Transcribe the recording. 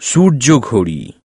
সূর্য ঘড়ি।